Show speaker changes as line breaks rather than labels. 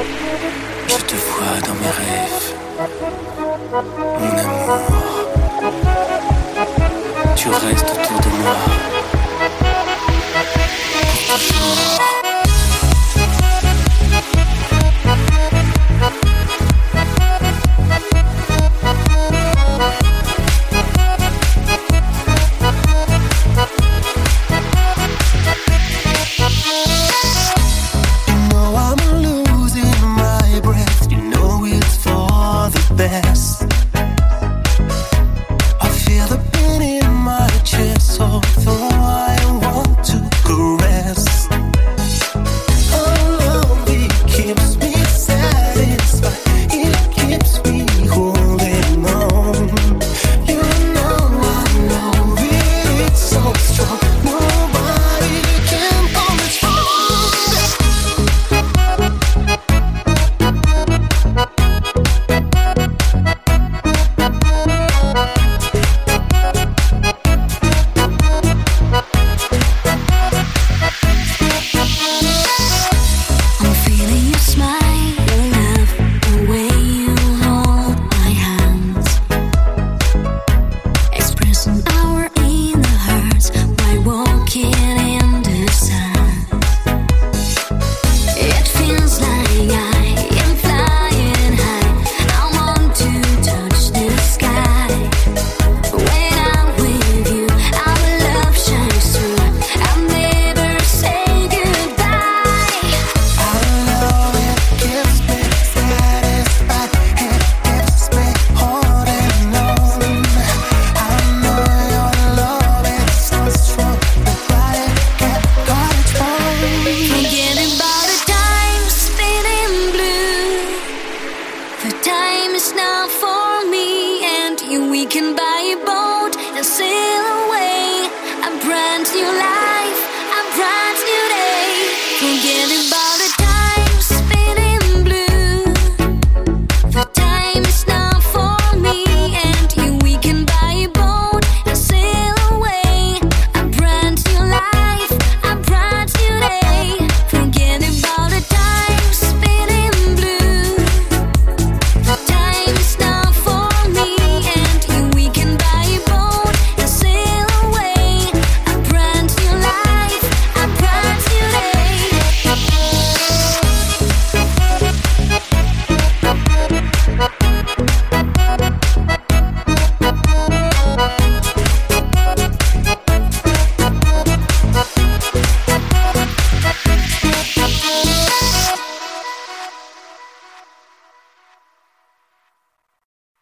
Je te vois dans mes rêves, mon amour. Tu restes
can buy a boat and sail away. A brand new life, a brand new day. Forgetting about.